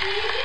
Yeah.